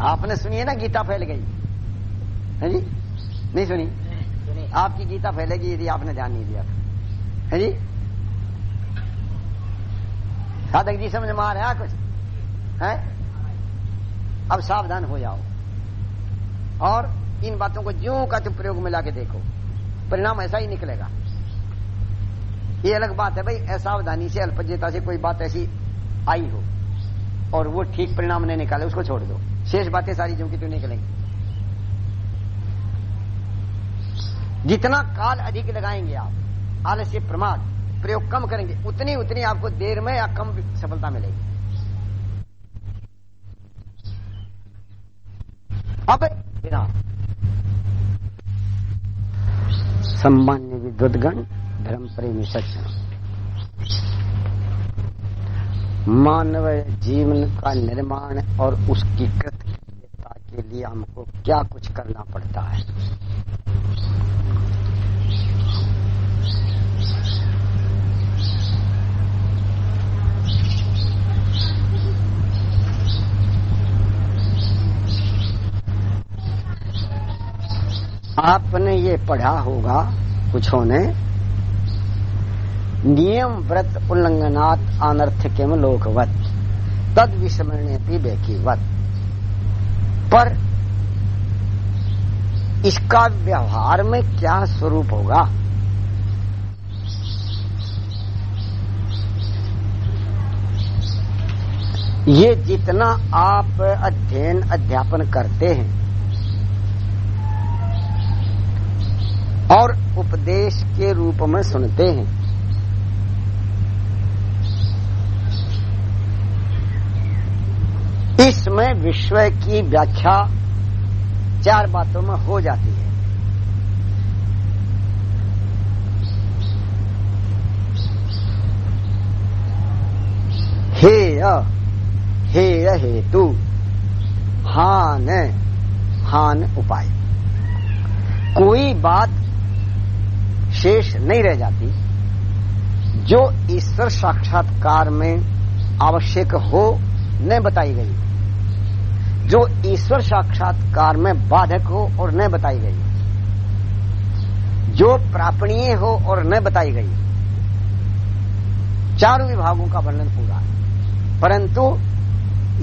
आपने सुनी है ना, गीता फैल गई। है जी? नहीं सुनी? सुनिए आपकी गीता फैलेगी यदि आपने ध्यान नहीं दिया। है जी? साधक जी समझ में आ रहा कुछ? है? अब सावधान हो जाओ। और इन बातों को ज्यो का तुम प्रयोग में लाके देखो। परिणाम ऐसा ही निकलेगा। ये अलग बात है भाई, असावधानी से अल्पज्यता से कोई बात ऐसी आई हो और वो ठीक परिणाम नहीं निकाले, उसको छोड़ दो। शेष बातें सारी जो की तो निकलेंगी जितना काल अधिक लगाएँगे आप, आलस्य प्रमाद प्रयोग कम करेंगे, उतनी उतनी आपको देर में या कम सफलता मिलेगी। अब बिना सम्मान्य विद्वदगण धर्म प्रेमी सज्जन। मानव जीवन का निर्माण और उसकी कृतज्ञता के लिए हमको क्या कुछ करना पड़ता है? आपने ये पढ़ा होगा कुछों ने नियम व्रत उल्लंघनात् अनर्थक्यम लोकवत। तद विस्मरणे भी पर इसका व्यवहार में क्या स्वरूप होगा? ये जितना आप अध्ययन, अध्यापन करते हैं, और उपदेश के रूप में सुनते हैं इसमें विश्व की व्याख्या चार बातों में हो जाती है। हेय हेय हेतु, हान हान उपाय। कोई बात शेष नहीं रह जाती जो ईश्वर साक्षात्कार में आवश्यक हो न बताई गई। जो ईश्वर साक्षात्कार में बाधक हो और न बताई गई जो प्रापणीय हो और न बताई गई चारों विभागों का वर्णन पूरा है। परंतु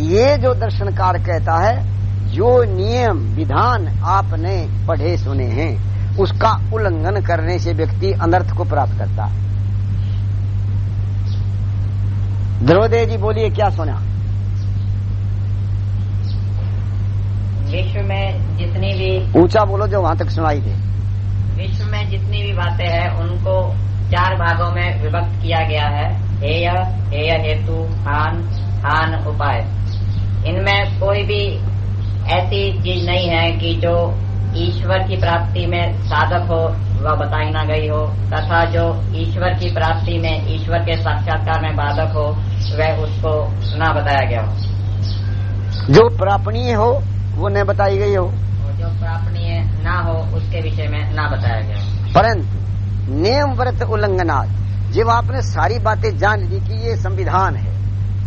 ये जो दर्शनकार कहता है, जो नियम, विधान आपने पढ़े सुने हैं, उसका उल्लंघन करने से व्यक्ति अनर्थ को प्राप्त करता है। द्रौपदी जी बोलिए, क्या सुना? विश्व में जितनी भी ऊँचा बोलो जो वहाँ तक सुनाई दे। विश्व में जितनी भी बातें हैं उनको चार भागों में विभक्त किया गया है। हेय हेय हेतु हान हान उपाय। इनमें कोई भी ऐसी चीज़ नहीं है कि जो ईश्वर की प्राप्ति में साधक हो वह बताई ना गई हो तथा जो ईश्वर की प्राप्ति में ईश्वर के साक्षात्कार में बाधक हो वह उसको ना बताया गया हो। जो प्रापणीय हो वो न बताई गई हो। जो प्रापणीय ना हो उसके विषय में ना बताया गया। हो परंतु नियम व्रत उल्लंघना जब आपने सारी बातें जान ली कि ये संविधान है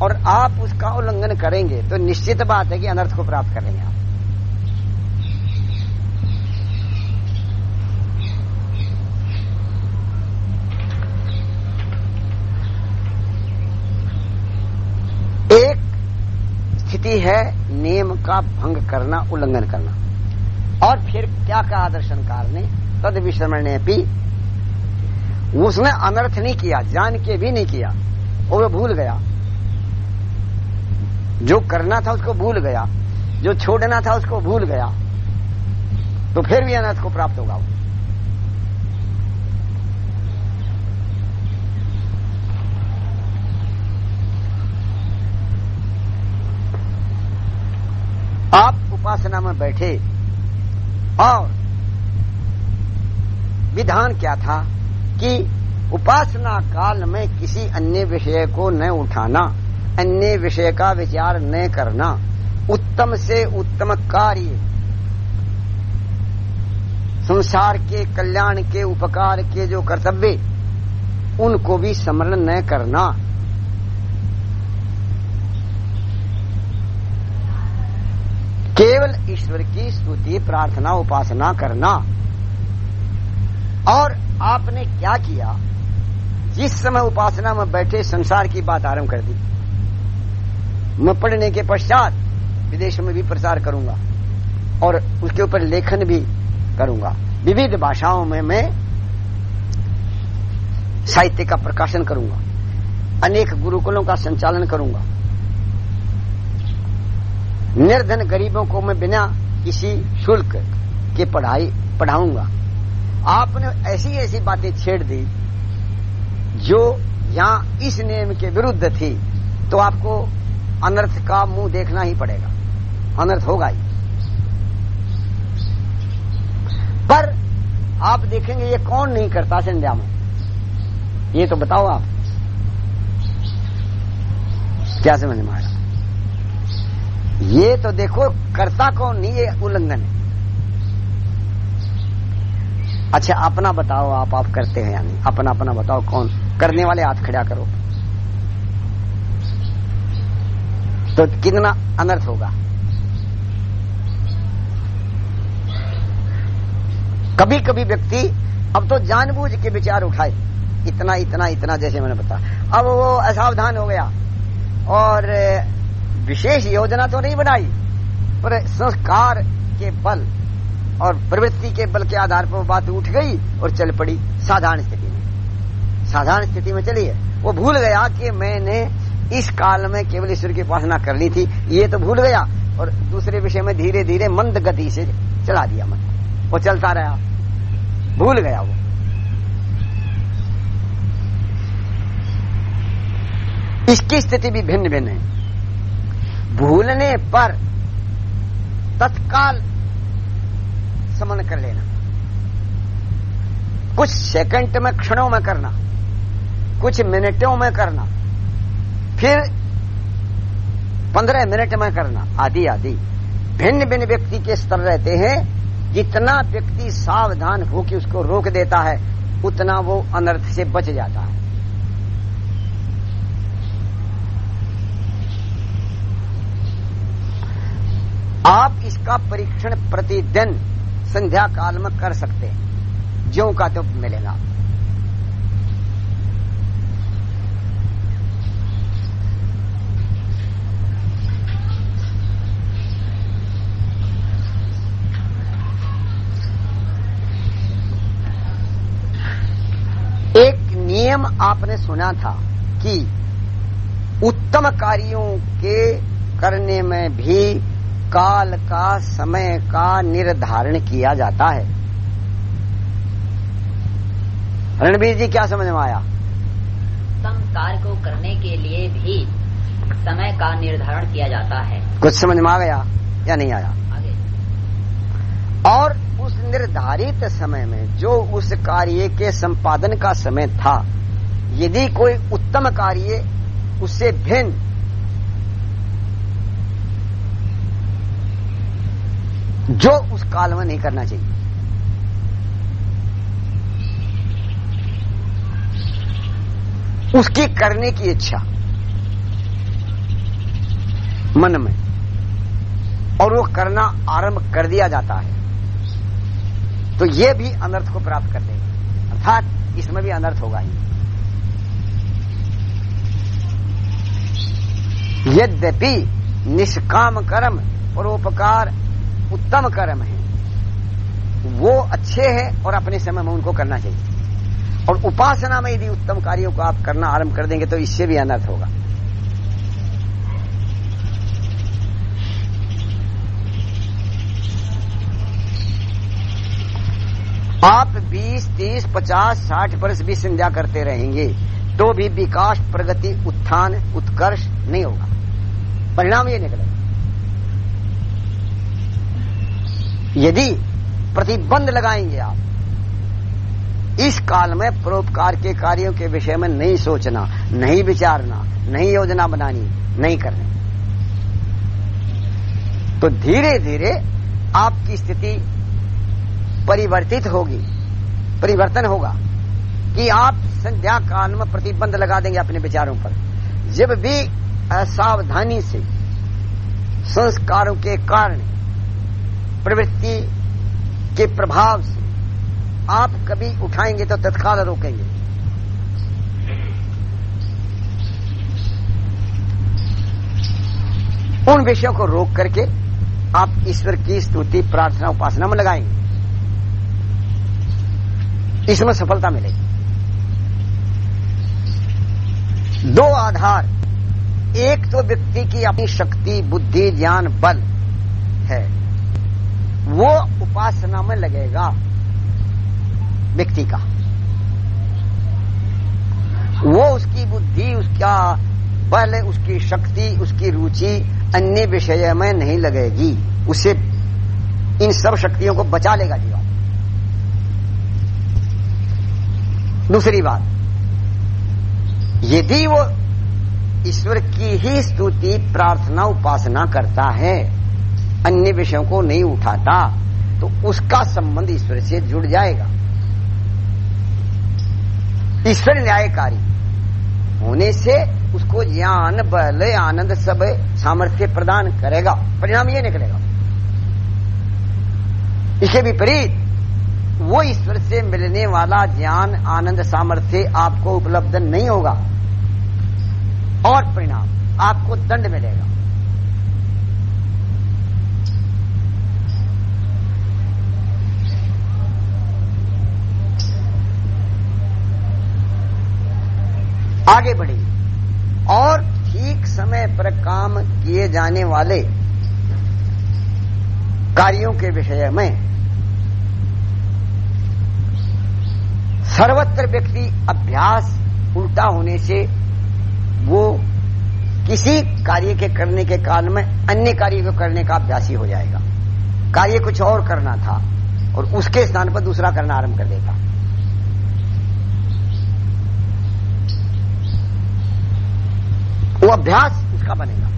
और आप उसका उल्लंघन करेंगे तो निश्चित बात है कि अनर्थ को प्राप्त करेंगे आप एक स्थिति है नियम का भंग करना, उल्लंघन करना। और फिर क्या कहा दर्शनकार ने? तद विश्रमण ने भी उसने अनर्थ नहीं किया, जान के भी नहीं किया और वो भूल गया। जो करना था उसको भूल गया, जो छोड़ना था उसको भूल गया। तो फिर भी अनर्थ को प्राप्त होगा वो। आप उपासना में बैठे और विधान क्या था कि उपासना काल में किसी अन्य विषय को न उठाना, अन्य विषय का विचार न करना, उत्तम से उत्तम कार्य, संसार के कल्याण के उपकार के जो कर्तव्य, उनको भी स्मरण न करना केवल ईश्वर की स्तुति, प्रार्थना, उपासना करना। और आपने क्या किया? जिस समय उपासना में बैठे संसार की बात आरंभ कर दी। मैं पढ़ने के पश्चात विदेश में भी प्रचार करूँगा और उसके ऊपर लेखन भी करूँगा। विविध भाषाओं में मैं साहित्य का प्रकाशन करूँगा। अनेक गुरुकुलों का संचालन करूँगा। निर्धन गरीबों को मैं बिना किसी शुल्क के पढ़ाई, पढ़ाऊँगा। आपने ऐसी ऐसी बातें छेड़ दी जो यहाँ इस नियम के विरुद्ध थी तो आपको अनर्थ का मुँह देखना ही पड़ेगा। अनर्थ होगा ही। पर आप देखेंगे ये कौन नहीं करता संध्या में? ये तो बताओ आप। क्या समझ में आया? ये तो देखो, करता कौन नहीं, ये उल्लंघन है। अच्छा अपना बताओ आप आप करते हैं यानी अपना अपना बताओ कौन? करने वाले हाथ खड़ा करो। तो कितना अनर्थ होगा? कभी कभी व्यक्ति, अब तो जानबूझ के विचार उठाए। इतना इतना इतना जैसे मैंने बताया। अब वो असावधान हो गया। और विशेष योजना तो नहीं बनाई, पर संस्कार के बल और प्रवृत्ति के बल के आधार पर वो बात उठ गई और चल पड़ी साधारण स्थिति में। साधारण स्थिति में चली है वो भूल गया कि मैंने इस काल में केवल ईश्वर की उपासना करनी थी, ये तो भूल गया और दूसरे विषय में धीरे धीरे मंद गति से चला दिया मन। वो चलता रहा। भूल गया वो। इसकी स्थिति भी भिन्न भिन्न है। भूलने पर तत्काल समन कर लेना। कुछ सेकंड में, क्षणों में करना। कुछ मिनटों में करना। फिर पंद्रह मिनट में करना। आदि आदि। भिन्न भिन्न व्यक्ति के स्तर रहते हैं। जितना व्यक्ति सावधान होकर उसको रोक देता है, उतना वो अनर्थ से बच जाता है। आप इसका परीक्षण प्रतिदिन संध्या काल में कर सकते हैं। ज्यो का तो मिलेगा। एक नियम आपने सुना था कि उत्तम कार्यों के करने में भी काल का समय का निर्धारण किया जाता है। रणबीर जी क्या समझ में आया? उत्तम कार्य को करने के लिए भी समय का निर्धारण किया जाता है। कुछ समझ में आ गया या नहीं आया? आगे। और उस निर्धारित समय में जो उस कार्य के संपादन का समय था यदि कोई उत्तम कार्य उससे भिन्न जो उस काल में नहीं करना चाहिए। उसकी करने की इच्छा। मन में। और वो करना आरंभ कर दिया जाता है। तो ये भी अनर्थ को प्राप्त कर देगा अर्थात इसमें भी अनर्थ होगा ही। यद्यपि निष्काम कर्म परोपकार उत्तम कर्म है। वो अच्छे हैं और अपने समय में उनको करना चाहिए। और उपासना में यदि उत्तम कार्यों को आप करना आरंभ कर देंगे तो इससे भी अनर्थ होगा। आप 20, 30, 50, 60 वर्ष भी संध्या करते रहेंगे तो भी विकास प्रगति उत्थान उत्कर्ष नहीं होगा। परिणाम ये निकलेगा। यदि प्रतिबंध लगाएँगे आप, इस काल में परोपकार के कार्यों के विषय में नहीं सोचना, नहीं विचारना, नहीं योजना बनानी, नहीं करनी। तो धीरे धीरे आपकी स्थिति परिवर्तित होगी, परिवर्तन होगा कि आप संध्या काल में प्रतिबंध लगा देंगे अपने विचारों पर। जब भी असावधानी से संस्कारों के कारण प्रवृत्ति के प्रभाव से आप कभी उठाएँगे तो तत्काल रोकेंगे। उन विषयों को रोक करके आप ईश्वर की स्तुति, प्रार्थना, उपासना में लगाएँगे। इसमें सफलता मिलेगी। दो आधार। एक तो व्यक्ति की अपनी शक्ति, बुद्धि, ज्ञान, बल है। वो उपासना में लगेगा व्यक्ति का। वो उसकी बुद्धि, उसका बल, उसकी शक्ति, उसकी रुचि अन्य विषय में नहीं लगेगी। उसे इन सब शक्तियों को बचा लेगा जीवन दूसरी बात, यदि वो ईश्वर की ही स्तुति, प्रार्थना, उपासना करता है अन्य विषयों को नहीं उठाता तो उसका संबंध ईश्वर से जुड़ जाएगा। ईश्वर न्यायकारी होने से उसको ज्ञान, बल, आनंद सब सामर्थ्य प्रदान करेगा, परिणाम ये निकलेगा। इसके विपरीत, वो ईश्वर से मिलने वाला ज्ञान, आनंद, सामर्थ्य आपको उपलब्ध नहीं होगा, और परिणाम आपको दंड मिलेगा। आगे बढ़िए और ठीक समय पर काम किए जाने वाले कार्यों के विषय में सर्वत्र व्यक्ति अभ्यास उल्टा होने से वो किसी कार्य के करने के काल में अन्य कार्य को करने का अभ्यासी हो जाएगा। कार्य कुछ और करना था और उसके स्थान पर दूसरा करना आरंभ कर देता। अभ्यास उसका बनेगा।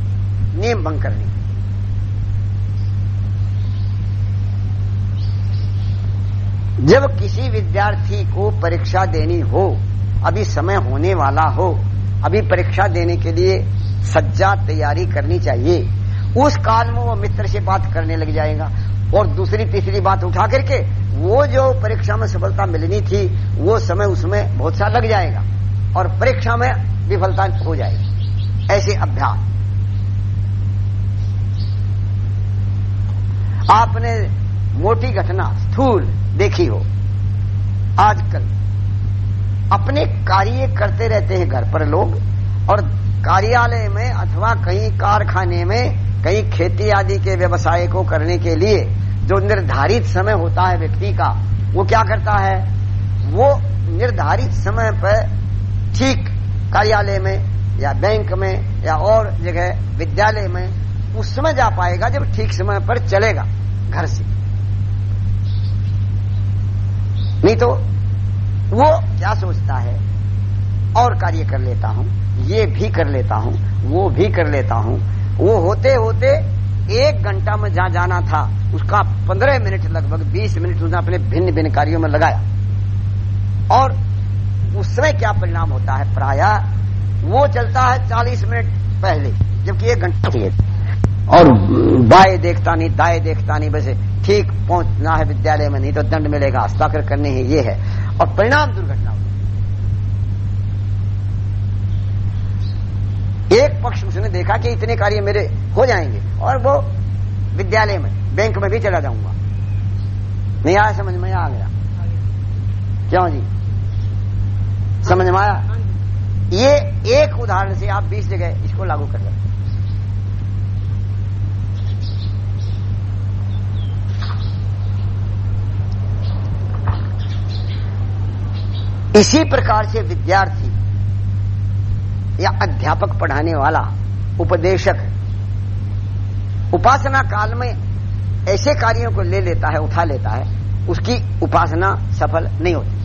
नियम भंग करने जब किसी विद्यार्थी को परीक्षा देनी हो, अभी समय होने वाला हो, अभी परीक्षा देने के लिए सज्जा तैयारी करनी चाहिए, उस काल में वो मित्र से बात करने लग जाएगा। और दूसरी, तीसरी बात उठा करके वो जो परीक्षा में सफलता मिलनी थी, वो समय उसमें बहुत सा लग जाएगा और परीक्षा में विफलता हो जाएगी। ऐसे अभ्यास। आपने मोटी घटना स्थूल देखी हो। आजकल अपने कार्य करते रहते हैं घर पर लोग और कार्यालय में अथवा कहीं कारखाने में, कहीं खेती आदि के व्यवसाय को करने के लिए जो निर्धारित समय होता है व्यक्ति का, वो क्या करता है? वो निर्धारित समय पर ठीक कार्यालय में या बैंक में या और जगह विद्यालय में, उस समय जा पाएगा जब ठीक समय पर चलेगा घर से। नहीं तो वो क्या सोचता है? और कार्य कर लेता हूँ, ये भी कर लेता हूँ, वो भी कर लेता हूँ। वो होते होते एक घंटा में जहाँ जाना था, उसका पंद्रह मिनट लगभग, बीस मिनट उसने अपने भिन्न भिन्न कार्यों में लगाया। और उस समय क्या परिणाम होता है? प्राय वो चलता है चालीस मिनट पहले, जबकि एक घंटा और बाएँ देखता नहीं, दाएँ देखता नहीं वैसे ठीक पहुँचना है विद्यालय में, नहीं तो दंड मिलेगा, हस्ताक्षर करने ही, ये है। और परिणाम दुर्घटना एक पक्ष उसने देखा कि इतने कार्य मेरे हो जाएँगे, और वो विद्यालय में, बैंक में भी चला जाऊँगा। नहीं आया, समझ में आ गया? क्यों जी? समझ में आया? ये एक उदाहरण से आप बीस जगह इसको लागू कर सकते इसी प्रकार से विद्यार्थी या अध्यापक पढ़ाने वाला, उपदेशक, उपासना काल में ऐसे कार्यों को ले लेता है, उठा लेता है, उसकी उपासना सफल नहीं होती।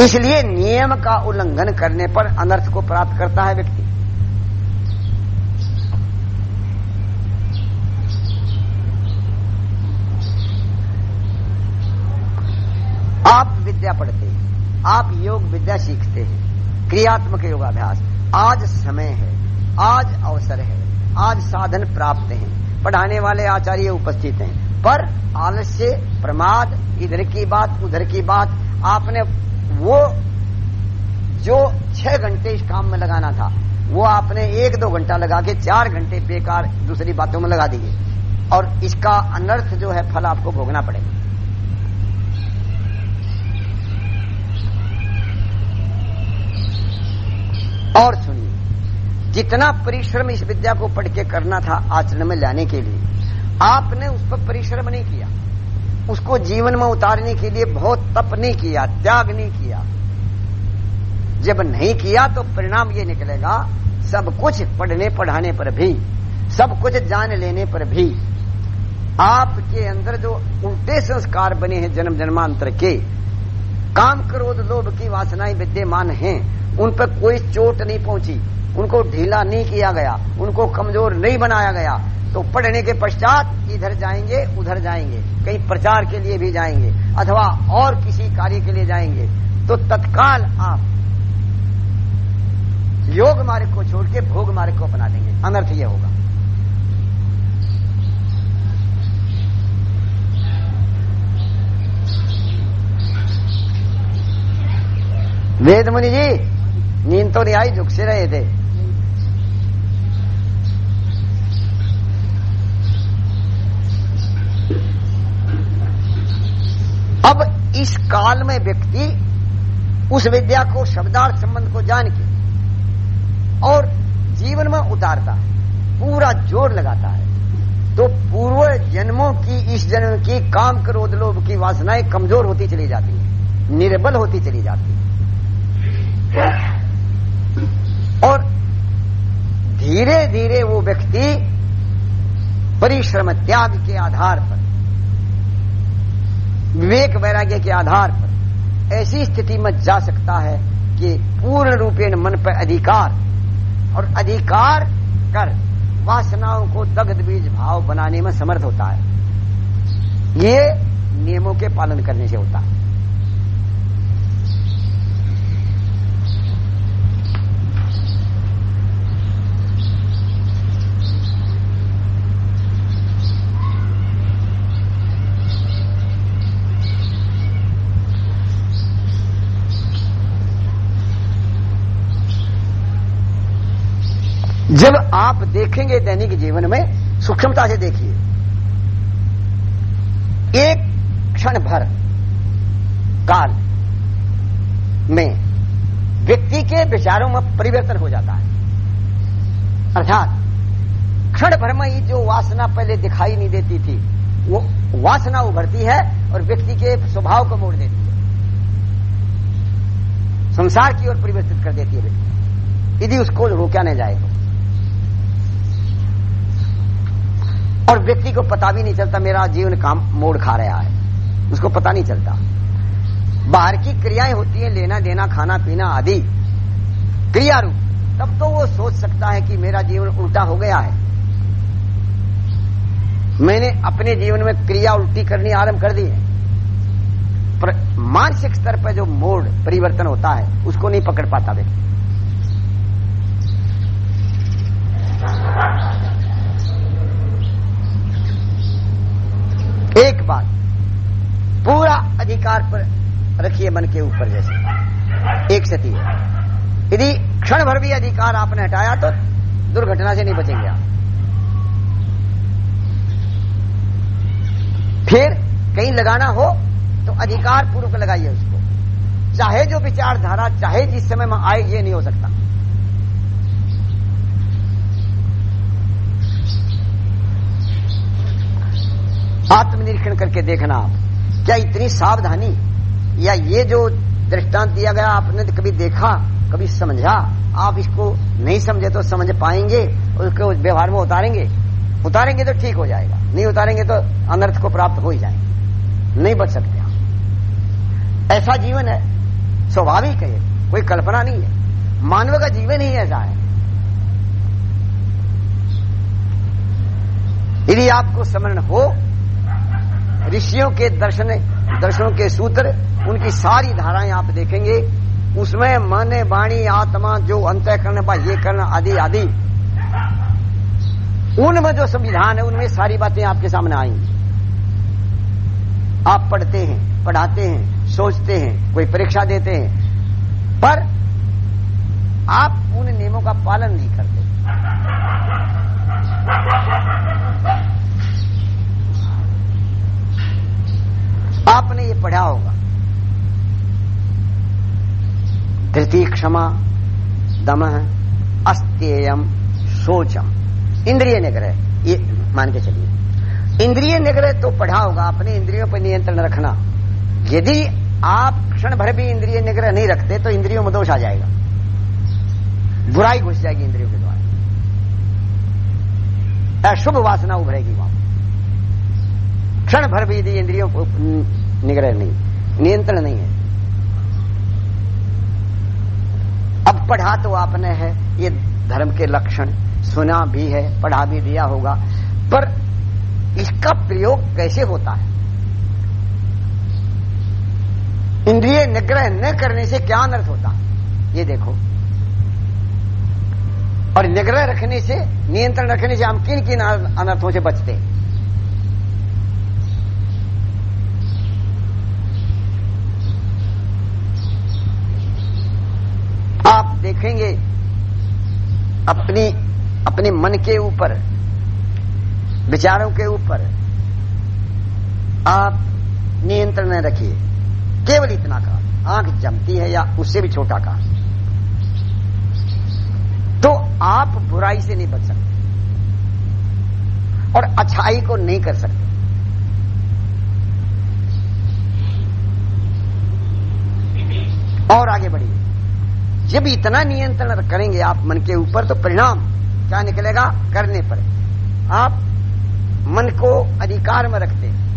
इसलिए नियम का उल्लंघन करने पर अनर्थ को प्राप्त करता है व्यक्ति। आप विद्या पढ़ते हैं, आप योग विद्या सीखते हैं, क्रियात्मक योगाभ्यास। आज समय है, आज अवसर है, आज साधन प्राप्त है। पढ़ाने वाले आचार्य उपस्थित हैं। पर आलस्य, प्रमाद, इधर की बात, उधर की बात, आपने वो जो छह घंटे इस काम में लगाना था, वो आपने एक दो घंटा लगा के चार घंटे बेकार दूसरी बातों में लगा दिए और इसका अनर्थ जो है, फल आपको भोगना पड़ेगा। और सुनिए, जितना परिश्रम इस विद्या को पढ़ के करना था आचरण में लाने के लिए, आपने उस पर परिश्रम नहीं किया। उसको जीवन में उतारने के लिए बहुत तप नहीं किया, त्याग नहीं किया। जब नहीं किया तो परिणाम ये निकलेगा, सब कुछ पढ़ने पढ़ाने पर भी, सब कुछ जान लेने पर भी। आपके अंदर जो उल्टे संस्कार बने हैं जन्म जन्मांतर के, काम क्रोध लोभ की वासनाएँ विद्यमान हैं, उन पर कोई चोट नहीं पहुँची, उनको ढीला नहीं किया गया, उनको कमज़ोर नहीं बनाया गया तो पढ़ने के पश्चात इधर जाएँगे, उधर जाएँगे, कहीं प्रचार के लिए भी जाएँगे, अथवा और किसी कार्य के लिए जाएँगे तो तत्काल आप योग मार्ग को छोड़ के भोग मार्ग को अपना देंगे। अनर्थ यह होगा। वेद मुनि जी, नींद तो नहीं आई, झुक से रहे थे। अब इस काल में व्यक्ति उस विद्या को, शब्दार्थ संबंध को जान के और जीवन में उतारता है, पूरा ज़ोर लगाता है। तो पूर्व जन्मों की, इस जन्म की काम क्रोध लोभ की वासनाएँ कमज़ोर होती चली जाती है, निर्बल होती चली जाती है। और धीरे धीरे वो व्यक्ति परिश्रम त्याग के आधार पर विवेक वैराग्य के आधार पर ऐसी स्थिति में जा सकता है कि पूर्ण रूपेण मन पर अधिकार और अधिकार कर वासनाओं को दग्ध बीज भाव बनाने में समर्थ होता है। ये नियमों के पालन करने से होता है। जब आप देखेंगे दैनिक जीवन में, सूक्ष्मता से देखिए। एक क्षण भर काल में व्यक्ति के विचारों में परिवर्तन हो जाता है। अर्थात, क्षण भर में ही जो वासना पहले दिखाई नहीं देती थी, वो वासना उभरती है और व्यक्ति के स्वभाव को मोड़ देती है। संसार की ओर परिवर्तित कर देती है व्यक्ति। यदि उसको रोका नहीं जाए तो। और व्यक्ति को पता भी नहीं चलता मेरा जीवन काम मोड़ खा रहा है। उसको पता नहीं चलता। बाहर की क्रियाएँ होती है, लेना देना, खाना पीना आदि। क्रिया रूप तब तो वो सोच सकता है कि मेरा जीवन उल्टा हो गया है। मैंने अपने जीवन में क्रिया उल्टी करनी आरंभ कर दी है। मानसिक स्तर पर जो मोड़, परिवर्तन होता है, उसको नहीं पकड़ पाता व्यक्ति एक बात पूरा अधिकार पर रखिए मन के ऊपर जैसे। एक सती है। यदि क्षण भर भी अधिकार आपने हटाया तो दुर्घटना से नहीं बचेंगे आप। फिर कहीं लगाना हो तो अधिकार पूर्वक लगाइए उसको। चाहे जो विचारधारा, चाहे जिस समय में आए, ये नहीं हो सकता। आत्मनिरीक्षण करके देखना आप। क्या इतनी सावधानी? या ये जो दृष्टांत दिया गया, आपने तो कभी देखा, कभी समझा? आप इसको नहीं समझे तो समझ पाएँगे, उसको व्यवहार में उतारेंगे। उतारेंगे तो ठीक हो जाएगा, नहीं उतारेंगे तो अनर्थ को प्राप्त हो ही जाएँगे। नहीं बच सकते आप। ऐसा जीवन है, स्वाभाविक है, कोई कल्पना नहीं है। मानव का जीवन ही ऐसा है। यदि आपको स्मरण हो ऋषियों के दर्शन, दर्शनों के सूत्र, उनकी सारी धाराएँ आप देखेंगे। उसमें मन वाणी आत्मा, जो अंतःकरण ये करण आदि आदि। उनमें जो संविधान है, उनमें सारी बातें आपके सामने आएँगी। आप पढ़ते हैं, पढ़ाते हैं, सोचते हैं, कोई परीक्षा देते हैं, पर आप उन नियमों का पालन नहीं करते। आपने ये पढ़ा होगा। धृति क्षमा, दम अस्त्ययम सोचम इंद्रिय निग्रह, ये मान के चलिए। इंद्रिय निग्रह तो पढ़ा होगा, अपने इंद्रियों पर नियंत्रण रखना। यदि आप क्षण भर भी इंद्रिय निग्रह नहीं रखते तो इंद्रियों में दोष आ जाएगा। बुराई घुस जाएगी इंद्रियों के द्वारा। अशुभ वासना उभरेगी वहाँ। क्षण भर भी यदि इंद्रियों निग्रह नहीं, नियंत्रण नहीं है। अब पढ़ा तो आपने है, ये धर्म के लक्षण, सुना भी है, पढ़ा भी दिया होगा, पर इसका प्रयोग कैसे होता है? इंद्रिय निग्रह न करने से क्या अनर्थ होता ये देखो। और निग्रह रखने से, नियंत्रण रखने से हम किन किन अनर्थों से बचते हैं आप देखेंगे अपनी, अपने मन के ऊपर, विचारों के ऊपर, आप नियंत्रण रखिए। केवल इतना का आँख जमती है या उससे भी छोटा का तो आप बुराई से नहीं बच सकते। और अच्छाई को नहीं कर सकते। और आगे बढ़िए। जब इतना नियंत्रण करेंगे आप मन के ऊपर तो परिणाम क्या निकलेगा? करने पर। आप मन को अधिकार में रखते हैं,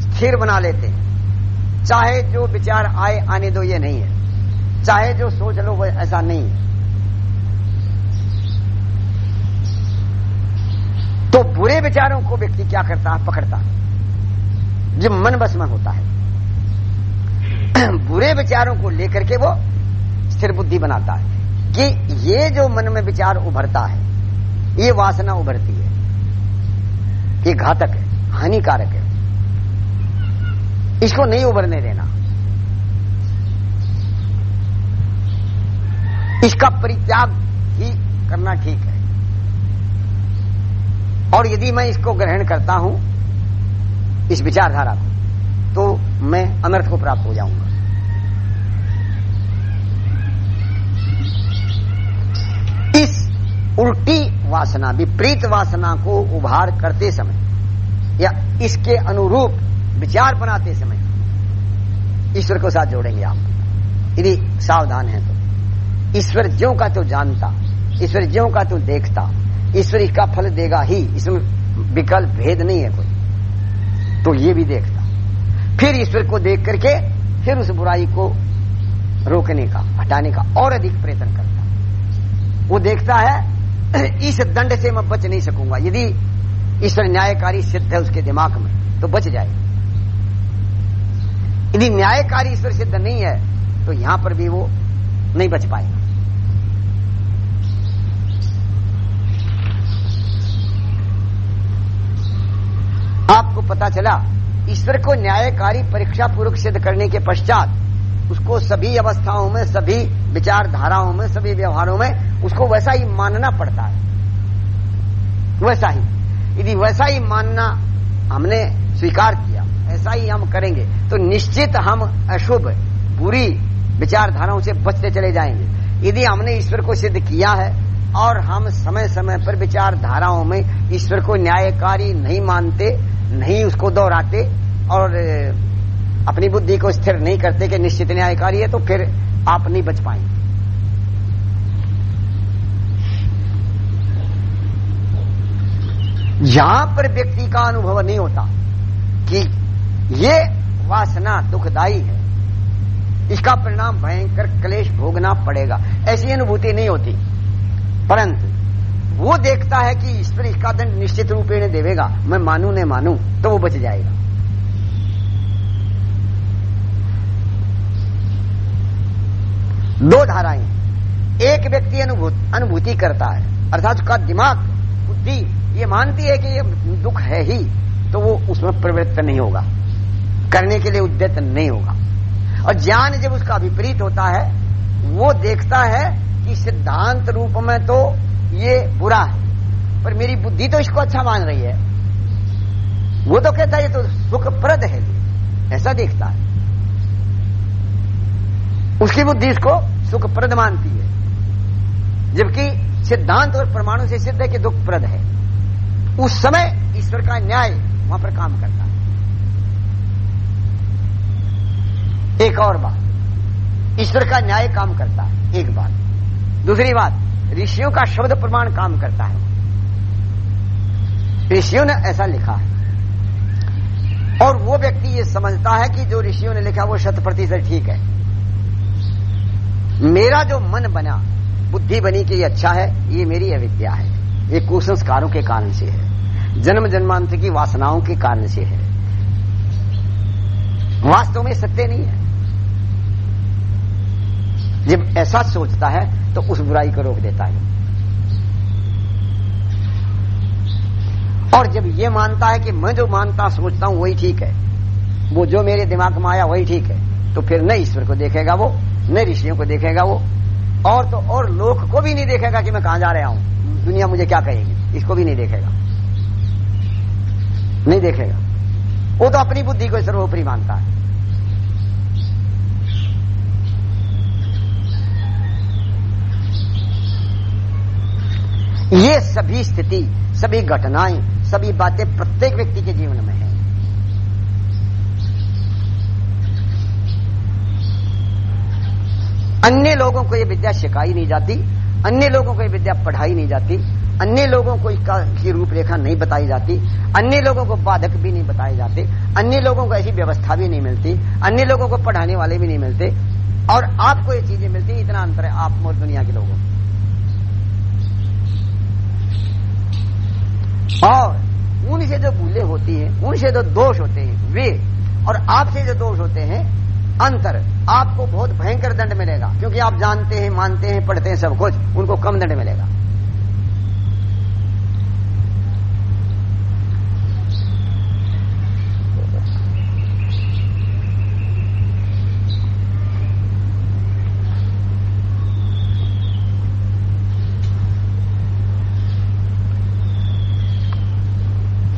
स्थिर बना लेते हैं। चाहे जो विचार आए, आने दो, ये नहीं है। चाहे जो सोच लो, वो ऐसा नहीं है। तो बुरे विचारों को व्यक्ति क्या करता है? पकड़ता है। जब मन बस में होता है। बुरे विचारों को लेकर के वो स्थिर बुद्धि बनाता है कि ये जो मन में विचार उभरता है, ये वासना उभरती है, ये घातक है, हानिकारक है। इसको नहीं उभरने देना। इसका परित्याग ही करना ठीक है। और यदि मैं इसको ग्रहण करता हूँ, इस विचारधारा को तो मैं अनर्थ को प्राप्त हो जाऊँगा। उल्टी वासना, विपरीत वासना को उभार करते समय या इसके अनुरूप विचार बनाते समय ईश्वर को साथ जोड़ेंगे आप। यदि सावधान है तो। ईश्वर ज्यो का तो जानता, ईश्वर ज्यो का तो देखता, ईश्वर इसका फल देगा ही, इसमें विकल्प भेद नहीं है कोई। तो ये भी देखता। फिर ईश्वर को देख करके फिर उस बुराई को रोकने का, हटाने का और अधिक प्रयत्न करता। वो देखता है इस दंड से मैं बच नहीं सकूँगा। यदि ईश्वर न्यायकारी सिद्ध है उसके दिमाग में तो बच जाए। यदि न्यायकारी ईश्वर सिद्ध नहीं है तो यहाँ पर भी वो नहीं बच पाएगा। आपको पता चला, ईश्वर को न्यायकारी परीक्षा पूर्वक सिद्ध करने के पश्चात उसको सभी अवस्थाओं में, सभी विचारधाराओं में, सभी व्यवहारों में उसको वैसा ही मानना पड़ता है। वैसा ही। यदि वैसा ही मानना हमने स्वीकार किया, ऐसा ही हम करेंगे तो निश्चित हम अशुभ, बुरी विचारधाराओं से बचते चले जाएँगे। यदि हमने ईश्वर को सिद्ध किया है और हम समय समय पर विचारधाराओं में ईश्वर को न्यायकारी नहीं मानते, नहीं उसको दोहराते और अपनी बुद्धि को स्थिर नहीं करते कि निश्चित न्यायकारी है तो फिर आप नहीं बच पाएँगे। यहाँ पर व्यक्ति का अनुभव नहीं होता कि ये वासना दुखदाई है। इसका परिणाम भयंकर क्लेश भोगना पड़ेगा। ऐसी अनुभूति नहीं होती। परंतु वो देखता है कि ईश्वर इसका दंड निश्चित रूपेण देवेगा। मैं मानू, न मानू तो वो बच जाएगा। दो धाराएँ। एक व्यक्ति अनुभूति करता है। अर्थात उसका दिमाग, बुद्धि, ये मानती है कि ये दुख है ही तो वो उसमें प्रवृत्त नहीं होगा। करने के लिए उद्यत नहीं होगा। और ज्ञान जब उसका विपरीत होता है, वो देखता है कि सिद्धांत रूप में तो ये बुरा है। पर मेरी बुद्धि तो इसको अच्छा मान रही है। वो तो कहता है, ये तो सुखप्रद है। ऐसा देखता है। उसकी बुद्धि इसको सुखप्रद मानती है। जबकि सिद्धांत और प्रमाणों से सिद्ध है कि दुखप्रद है। उस समय ईश्वर का न्याय वहाँ पर काम करता है। एक और बात। ईश्वर का न्याय काम करता है, एक बात। दूसरी बात, ऋषियों का शब्द प्रमाण काम करता है। ऋषियों ने ऐसा लिखा है। और वो व्यक्ति ये समझता है कि जो ऋषियों ने लिखा वो शत प्रतिशत ठीक है। मेरा जो मन बना, बुद्धि बनी कि ये अच्छा है, ये मेरी अविद्या है। ये कुसंस्कारों के कारण से है। जन्म जन्मांतर की वासनाओं के कारण से है। वास्तव में सत्य नहीं है। जब ऐसा सोचता है तो उस बुराई को रोक देता है। और जब ये मानता है कि मैं जो मानता, सोचता हूँ, वही ठीक है। वो जो मेरे दिमाग में आया, वही ठीक है। तो फिर न ईश्वर को देखेगा वो। न ऋषियों को देखेगा वो। और तो और लोक को भी नहीं देखेगा कि मैं कहाँ जा रहा हूँ। दुनिया मुझे क्या कहेगी? इसको भी नहीं देखेगा। नहीं देखेगा। वो तो अपनी बुद्धि को सर्वोपरि मानता है। ये सभी स्थिति, सभी घटनाएँ, सभी बातें प्रत्येक व्यक्ति के जीवन में है। अन्य लोगों को ये विद्या सिखाई नहीं जाती, अन्य लोगों को ये विद्या पढ़ाई नहीं जाती, अन्य लोगों को इसका की रूपरेखा नहीं बताई जाती, अन्य लोगों को बाधक भी नहीं बताए जाते, अन्य लोगों को ऐसी व्यवस्था भी नहीं मिलती, अन्य लोगों को पढ़ाने वाले भी नहीं मिलते, और आपको ये चीज़ें मिलती, इतना अंतर है आप और दुनिया के लोगों और उनसे जो भूले होती है, उनसे जो दोष होते हैं, वे, और आपसे जो दोष होते हैं अंतर। आपको बहुत भयंकर दंड मिलेगा, क्योंकि आप जानते हैं, मानते हैं, पढ़ते हैं सब कुछ, उनको कम दंड मिलेगा।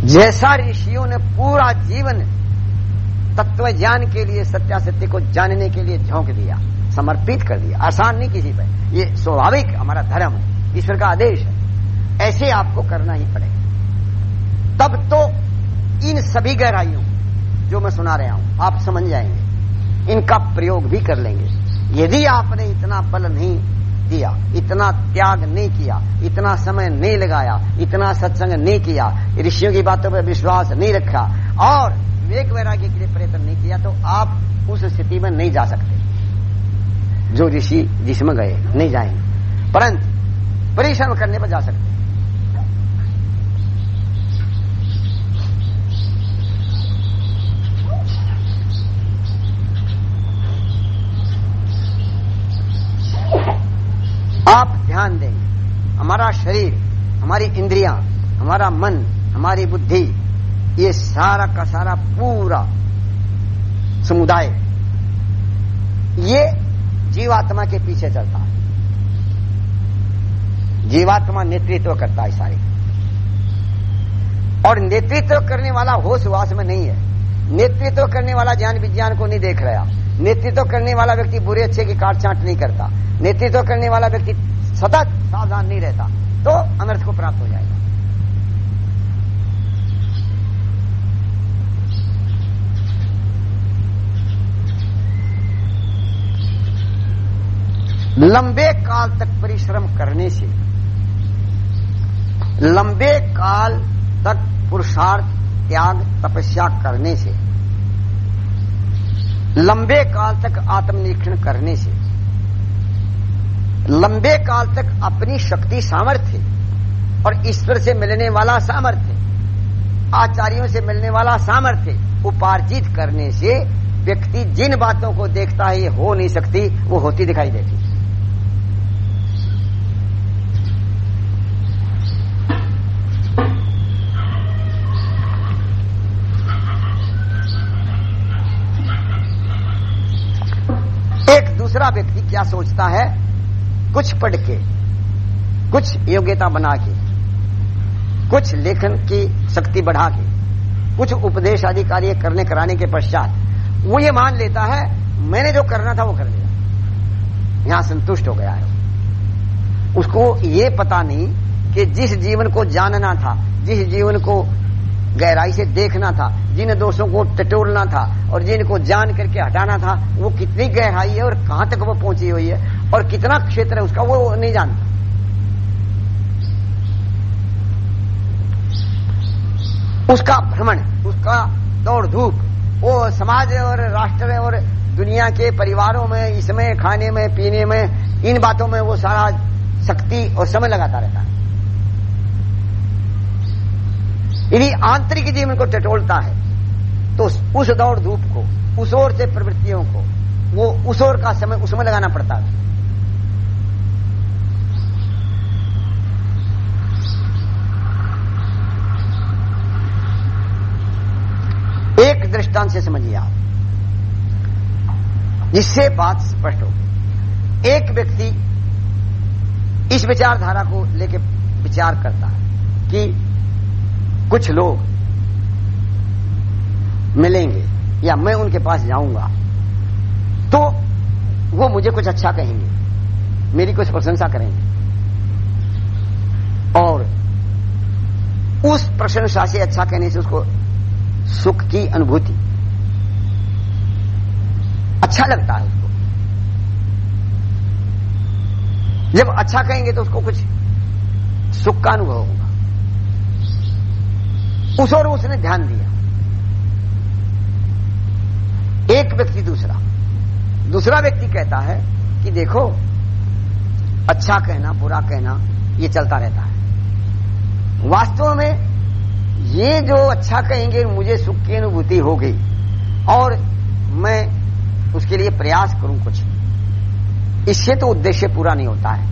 जैसा ऋषियों ने पूरा जीवन तत्व ज्ञान के लिए सत्यासत्य को जानने के लिए झोंक दिया, समर्पित कर दिया। आसान नहीं किसी पर। ये स्वाभाविक हमारा धर्म है। ईश्वर का आदेश है। ऐसे आपको करना ही पड़ेगा। तब तो इन सभी गहराइयों जो मैं सुना रहा हूँ, आप समझ जाएँगे। इनका प्रयोग भी कर लेंगे। यदि आपने इतना बल नहीं दिया, इतना त्याग नहीं किया, इतना समय नहीं लगाया, इतना सत्संग नहीं किया, ऋषियों की बातों पर विश्वास नहीं रखा, और विवेक वैराग्य के लिए प्रयत्न नहीं किया तो आप उस स्थिति में नहीं जा सकते। जो ऋषि जिसमें गए, नहीं जाएँगे। परंतु परिश्रम करने पर जा सकते। आप ध्यान देंगे। हमारा शरीर, हमारी इंद्रियाँ, हमारा मन, हमारी बुद्धि ये सारा का सारा पूरा समुदाय ये जीवात्मा के पीछे चलता है। जीवात्मा नेतृत्व करता है सारे। और नेतृत्व करने वाला होश वास में नहीं है। नेतृत्व करने वाला ज्ञान विज्ञान को नहीं देख रहा। नेतृत्व करने वाला व्यक्ति बुरे अच्छे की काट छाट नहीं करता। नेतृत्व करने वाला व्यक्ति सतत सावधान नहीं रहता। तो अमृत को प्राप्त हो जाएगा। लंबे काल तक परिश्रम करने से, लंबे काल तक पुरुषार्थ, त्याग, तपस्या करने से, लंबे काल तक आत्मनिरीक्षण करने से, लंबे काल तक अपनी शक्ति, सामर्थ्य और ईश्वर से मिलने वाला सामर्थ्य, आचार्यों से मिलने वाला सामर्थ्य उपार्जित करने से व्यक्ति जिन बातों को देखता है, ये हो नहीं सकती, वो होती दिखाई देती। दूसरा व्यक्ति क्या सोचता है? कुछ पढ़ के, कुछ योग्यता बना के, कुछ लेखन की शक्ति बढ़ा के, कुछ उपदेश आदि कार्य करने कराने के पश्चात वो ये मान लेता है, मैंने जो करना था वो कर लिया। यहाँ संतुष्ट हो गया है। उसको ये पता नहीं कि जिस जीवन को जानना था, जिस जीवन को गहराई से देखना था जिन दोषों को टटोलना था और जिनको जान करके हटाना था, वो कितनी गहराई है और कहाँ तक वो पहुँची हुई है और कितना क्षेत्र है उसका वो नहीं जानता। उसका भ्रमण, उसका दौड़ धूप वो समाज और राष्ट्र और दुनिया के परिवारों में, इसमें, खाने में, पीने में, इन बातों में वो सारा शक्ति और समय लगाता रहता है। यदि आंतरिक जीवन को टटोलता है। तो उस दौड़ धूप को, उस ओर से प्रवृत्तियों को, वो उस ओर का समय उसमें लगाना पड़ता है एक दृष्टांत से समझिए आप। जिससे बात स्पष्ट हो एक व्यक्ति इस विचारधारा को लेकर विचार करता है कि कुछ लोग मिलेंगे या मैं उनके पास जाऊँगा तो वो मुझे कुछ अच्छा कहेंगे, मेरी कुछ प्रशंसा करेंगे। और उस प्रशंसा से अच्छा कहने से उसको सुख की अनुभूति अच्छा लगता है उसको। जब अच्छा कहेंगे तो उसको कुछ सुख का अनुभव होगा। उस और उसने ध्यान दिया। एक व्यक्ति दूसरा। दूसरा व्यक्ति कहता है कि देखो अच्छा कहना, बुरा कहना, ये चलता रहता है। वास्तव में ये जो अच्छा कहेंगे, मुझे सुख की अनुभूति हो गई और मैं उसके लिए प्रयास करूँ कुछ। इससे तो उद्देश्य पूरा नहीं होता है।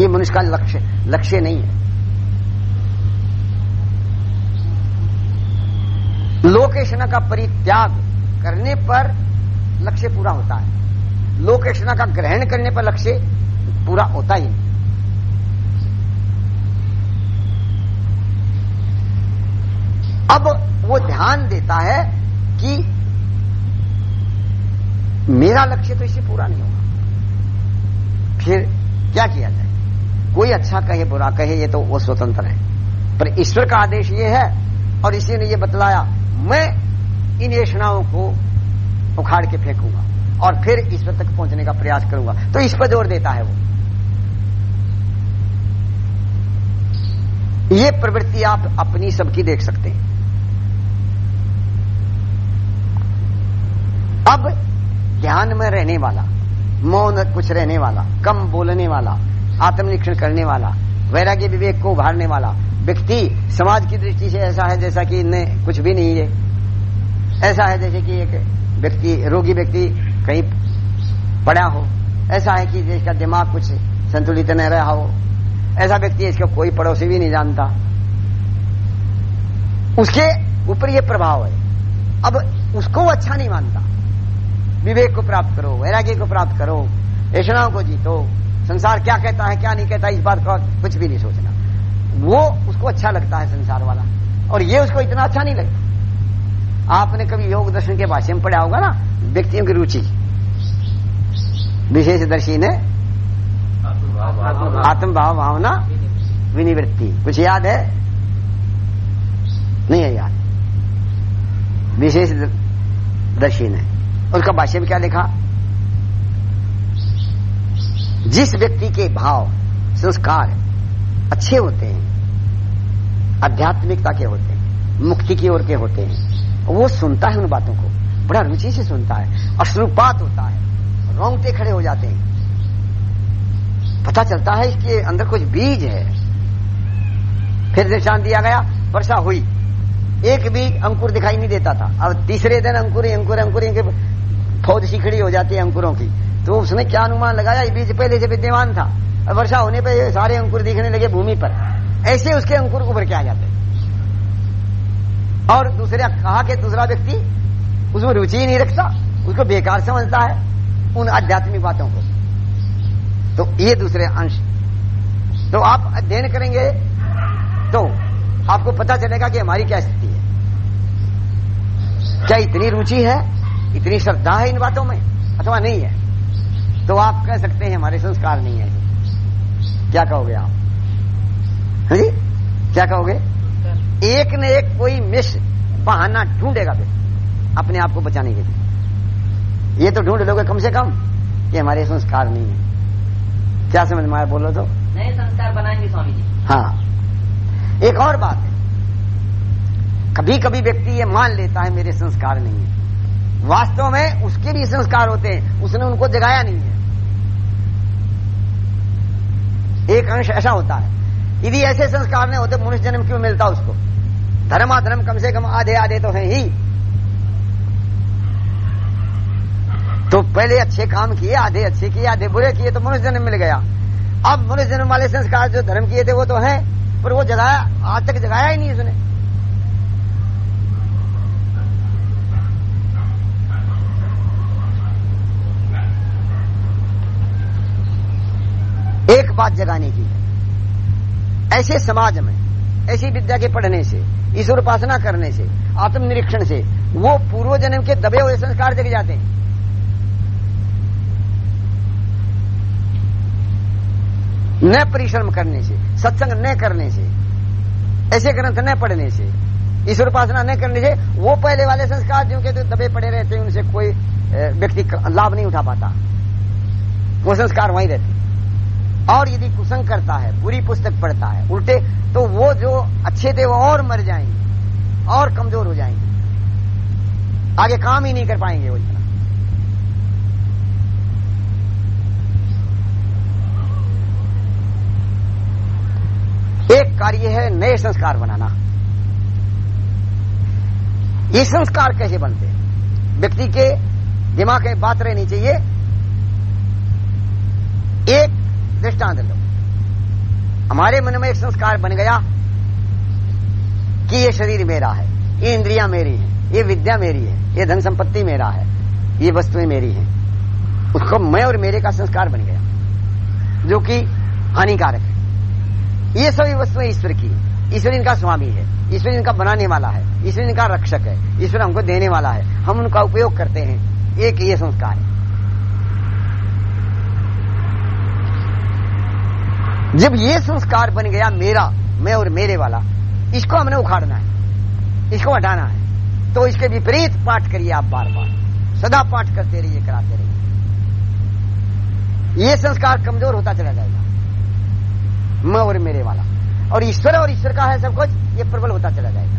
ये मनुष्य का लक्ष्य लक्ष्य नहीं है। लोकेशन का परित्याग करने पर लक्ष्य पूरा होता है। लोक लोकेशना का ग्रहण करने पर लक्ष्य पूरा होता ही नहीं। अब वो ध्यान देता है कि मेरा लक्ष्य तो इससे पूरा नहीं होगा। फिर क्या किया जाए? कोई अच्छा कहे, बुरा कहे, ये तो वो स्वतंत्र है। पर ईश्वर का आदेश ये है और इसी ने ये बतलाया, मैं इन येषणाओं को उखाड़ के फेंकूँगा और फिर ईश्वर तक पहुँचने का प्रयास करूँगा। तो इस पर ज़ोर देता है वो। ये प्रवृत्ति आप अपनी सबकी देख सकते हैं। अब ध्यान में रहने वाला, मौन कुछ रहने वाला, कम बोलने वाला, आत्मनिरीक्षण करने वाला, वैराग्य विवेक को उभारने वाला व्यक्ति समाज की दृष्टि से ऐसा है जैसा कि कुछ भी नहीं है। ऐसा है जैसे कि एक व्यक्ति, रोगी व्यक्ति कहीं पड़ा हो। ऐसा है कि जिसका दिमाग कुछ संतुलित न रहा हो। ऐसा व्यक्ति इसका कोई पड़ोसी भी नहीं जानता। उसके ऊपर ये प्रभाव है। अब उसको अच्छा नहीं मानता। विवेक को प्राप्त करो, वैराग्य को प्राप्त करो ऐषणाओं को जीतो। संसार क्या कहता है, क्या नहीं कहता, इस बात का कुछ भी नहीं सोचना। वो उसको अच्छा लगता है संसार वाला। और ये उसको इतना अच्छा नहीं लगता। आपने कभी योग दर्शन के भाषण में पढ़ा होगा ना? व्यक्तियों की रुचि। विशेष दर्शी ने आत्म भाव भावना विनिवृत्ति। कुछ याद है? नहीं है याद। विशेष दर्शी ने। उसका भाष्य में क्या लिखा? जिस व्यक्ति के भाव संस्कार अच्छे होते हैं आध्यात्मिकता के होते हैं मुक्ति की ओर के होते हैं वो सुनता है उन बातों को। बड़ा रुचि से सुनता है अश्रुपात होता है। रोंगटे खड़े हो जाते हैं। पता चलता है इसके अंदर कुछ बीज है। फिर निशान दिया गया, वर्षा हुई। एक भी अंकुर दिखाई नहीं देता था। अब तीसरे दिन अंकुर अंकुर अंकुर इनके फौज सी खड़ी हो जाती है अंकुरों की। तो उसने क्या अनुमान लगाया? बीज पहले से विद्यमान था। वर्षा होने पर सारे अंकुर दिखने लगे भूमि पर। ऐसे उसके अंकुर उभर के आ जाते और दूसरे कहा कि दूसरा व्यक्ति उसमें रुचि ही नहीं रखता, उसको बेकार समझता है उन आध्यात्मिक बातों को। तो ये दूसरे अंश। तो आप अध्ययन करेंगे तो आपको पता चलेगा कि हमारी क्या स्थिति है। क्या इतनी रुचि है, इतनी श्रद्धा है इन बातों में? अथवा नहीं है? तो आप कह सकते हैं, हमारे संस्कार नहीं है। क्या कहोगे आप? हाँ जी? क्या कहोगे? एक न एक कोई मिस बहाना ढूंढेगा फिर अपने आप को बचाने के लिए। ये तो ढूंढ लोगे कम से कम ये हमारे संस्कार नहीं है। क्या समझ में आया बोलो तो? नए संस्कार बनाएँगे स्वामी जी। हाँ। एक और बात है। कभी कभी व्यक्ति ये मान लेता है मेरे संस्कार नहीं है। वास्तव में उसके भी संस्कार होते हैं उसने उनको जगाया नहीं है। एक अंश ऐसा होता है। यदि ऐसे संस्कार नहीं होते मनुष्य जन्म क्यों मिलता उसको? धर्माधर्म कम से कम आधे आधे तो है ही। तो पहले अच्छे काम किए, आधे अच्छे किए, आधे बुरे किए तो मनुष्य जन्म मिल गया। अब मनुष्य जन्म वाले संस्कार जो धर्म किए थे, वो तो है, पर वो जगाया, आज तक जगाया ही नहीं उसने। एक बात जगाने की। ऐसे समाज में ऐसी विद्या के पढ़ने से, ईश्वर उपासना करने से, आत्मनिरीक्षण से, वो पूर्व जन्म के दबे हुए संस्कार जग जाते हैं। न परिश्रम करने से, सत्संग न करने से, ऐसे ग्रंथ न पढ़ने से, ईश्वर उपासना न करने से, वो पहले वाले संस्कार जो के तो दबे पड़े रहते हैं, उनसे कोई व्यक्ति लाभ नहीं उठा पाता। वो संस्कार वहीं रहते और यदि कुसंग करता है, बुरी पुस्तक पढ़ता है, उल्टे तो वो जो अच्छे थे, वो और मर जाएँगे, और कमज़ोर हो जाएँगे। आगे काम ही नहीं कर पाएँगे वो इतना। एक कार्य है नए संस्कार बनाना। ये संस्कार कैसे बनते हैं? व्यक्ति के दिमाग में बात रहनी चाहिए। एक दृष्टांत लो। हमारे मन में एक संस्कार बन गया कि ये शरीर मेरा है, ये इंद्रिया मेरी है, ये विद्या मेरी है, ये धन संपत्ति मेरा है, ये वस्तुएँ मेरी हैं। उसको मैं और मेरे का संस्कार बन गया, जो कि हानिकारक है। ये सभी वस्तुएँ ईश्वर की ईश्वर इनका स्वामी है, ईश्वर इनका बनाने वाला है, ईश्वर इनका रक्षक है, ईश्वर हमको देने वाला है। हम उनका उपयोग करते हैं। एक ये संस्कार है। जब ये संस्कार बन गया मेरा, मैं और मेरे वाला, इसको हमने उखाड़ना है, इसको हटाना है तो इसके विपरीत पाठ करिए आप बार बार सदा पाठ करते रहिए, कराते रहिए। ये संस्कार कमज़ोर होता चला जाएगा। मैं और मेरे वाला। और ईश्वर और ईश्वर का है सब कुछ, ये प्रबल होता चला जाएगा।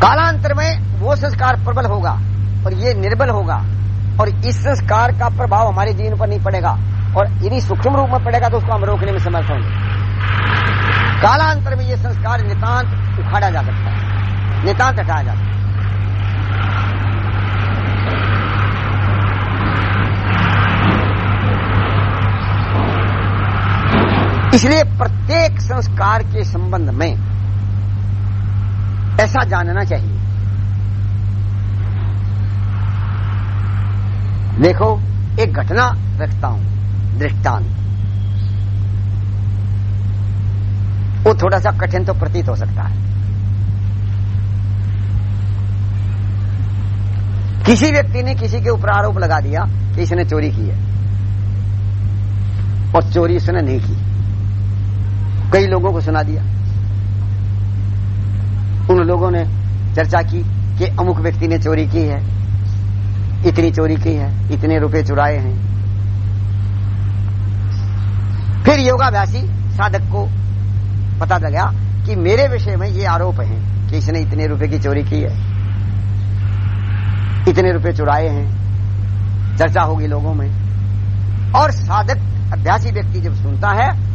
कालांतर में वो संस्कार प्रबल होगा और ये निर्बल होगा। और इस संस्कार का प्रभाव हमारे जीवन पर नहीं पड़ेगा। और यदि सूक्ष्म रूप में पड़ेगा तो उसको हम रोकने में समर्थ होंगे। कालांतर में ये संस्कार नितांत उखाड़ा जा सकता है। नितांत हटाया जा सकता है। इसलिए प्रत्येक संस्कार के संबंध में ऐसा जानना चाहिए। देखो, एक घटना रखता हूँ, दृष्टांत। वो थोड़ा सा कठिन तो प्रतीत हो सकता है। किसी व्यक्ति ने किसी के ऊपर आरोप लगा दिया कि इसने चोरी की है, और चोरी उसने नहीं की। कई लोगों को सुना दिया। उन लोगों ने चर्चा की कि अमुक व्यक्ति ने चोरी की है इतनी चोरी की है, इतने रुपए चुराए हैं। फिर योगाभ्यासी साधक को पता लगा कि मेरे विषय में ये आरोप है कि इसने इतने रुपए की चोरी की है। इतने रुपए चुराए हैं, चर्चा होगी लोगों में। और साधक, अभ्यासी व्यक्ति जब सुनता है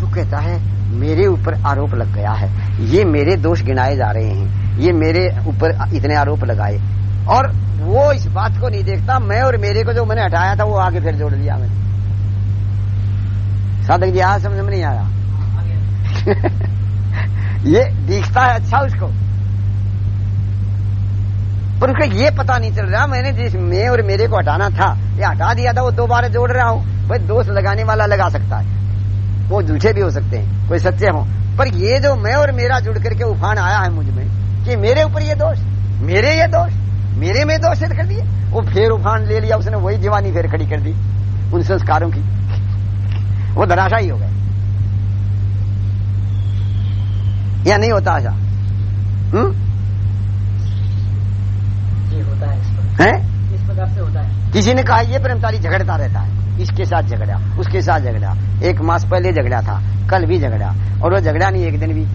तो कहता है, मेरे ऊपर आरोप लग गया है। ये मेरे दोष गिनाए जा रहे हैं। ये मेरे ऊपर इतने आरोप लगाए। और वो इस बात को नहीं देखता, मैं और मेरे को जो मैंने हटाया था, वो आगे फिर जोड़ दिया मैंने। साधक जी, आज समझ में नहीं आया। ये दिखता है अच्छा उसको। पर उसको ये पता नहीं चल रहा, मैंने जिस मैं और मेरे को हटाना था, ये हटा दिया था, वो दोबारा जोड़ रहा हूँ। भाई, दोष लगाने वाला लगा सकता है। वो झूठे भी हो सकते हैं, कोई सच्चे हो। पर ये जो मैं और मेरा जुड़ करके उफान आया है मुझमें, कि मेरे ऊपर ये दोष, मेरे ये दोष। मेरे में दोष सिद्ध कर दिए। वो फिर उफान ले लिया उसने वही जवानी फिर खड़ी कर दी उन संस्कारों की। वो धराशा ही हो गए। या नहीं होता ऐसा हम्म? होता है इस पर। है? इस प्रकार से होता है। किसी ने कहा ये प्रेमतारी झगड़ता रहता है। इसके साथ झगड़ा उसके साथ झगड़ा। एक मास पहले झगड़ा था कल भी झगड़ा। और वो झगड़ा नहीं एक दिन भी।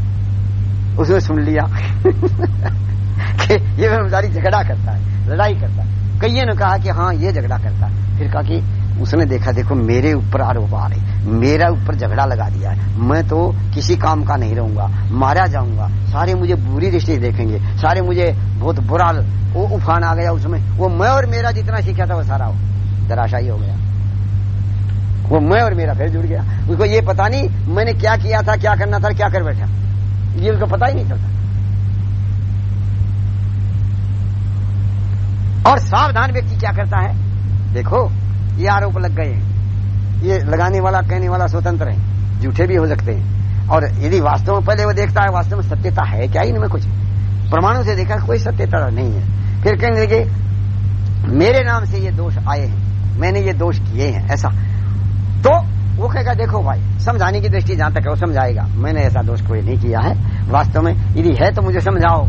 उसने सुन लिया। कि ये ब्रह्मचारी झगड़ा करता है, लड़ाई करता है। कईयों ने कहा कि हाँ ये झगड़ा करता है। फिर कहा कि उसने देखा, देखो, मेरे ऊपर आरोप आ रहे मेरा ऊपर झगड़ा लगा दिया है। मैं तो किसी काम का नहीं रहूँगा। मारा जाऊँगा। सारे मुझे बुरी दृष्टि देखेंगे। सारे मुझे बहुत बुरा वो उफान आ गया उसमें। वो मैं और मेरा जितना सीखा था, वो सारा हो दराशाई हो गया। वो मैं और मेरा फिर जुड़ गया। उसको ये पता नहीं, मैंने क्या किया था, क्या करना था क्या कर बैठा। ये उसको पता ही नहीं चलता। और सावधान व्यक्ति क्या करता है? देखो, ये आरोप लग गए हैं। ये लगाने वाला, कहने वाला स्वतंत्र है। झूठे भी हो सकते हैं। और यदि वास्तव में पहले वो देखता है, वास्तव में सत्यता है क्या इनमें कुछ? प्रमाणों से देखा कोई सत्यता नहीं है। फिर कहेंगे कि, मेरे नाम से ये दोष आए हैं। मैंने ये दोष किए हैं, ऐसा। तो वो कहेगा, देखो भाई, समझाने की दृष्टि जहाँ तक है, वो समझाएगा। मैंने ऐसा दोष कोई नहीं किया है। वास्तव में यदि है तो मुझे समझाओ।